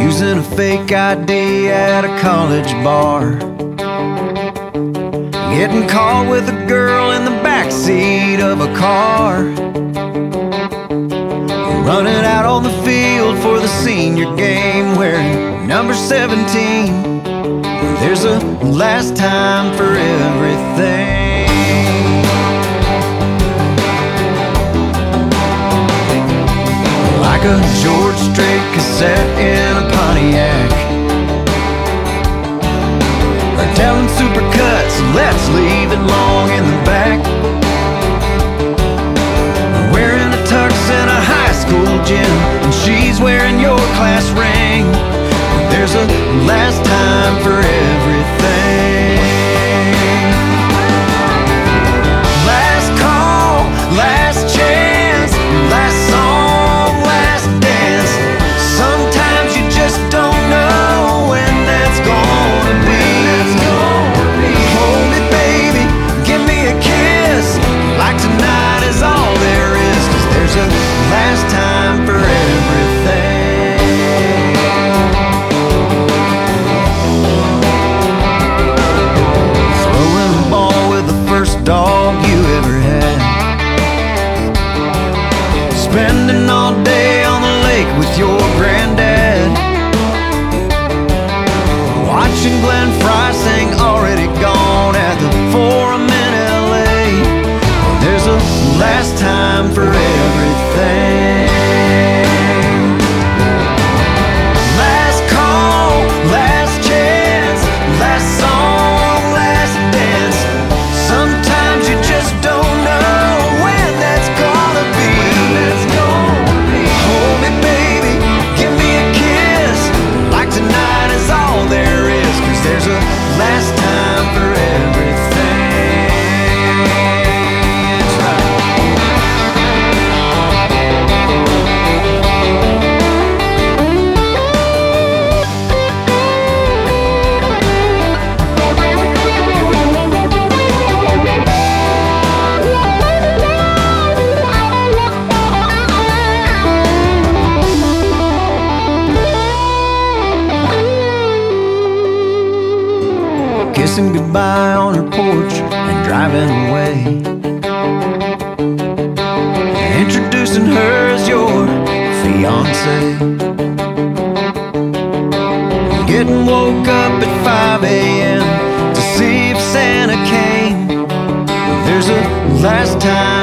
Using a fake ID at a college bar. Getting caught with a girl in the backseat of a car. Running out on the field for the senior game wearing number 17. There's a last time for everything. Like a George Strait cassette grand kissing goodbye on her porch and driving away. Introducing her as your fiance. Getting woke up at 5 a.m. to see if Santa came. There's a last time.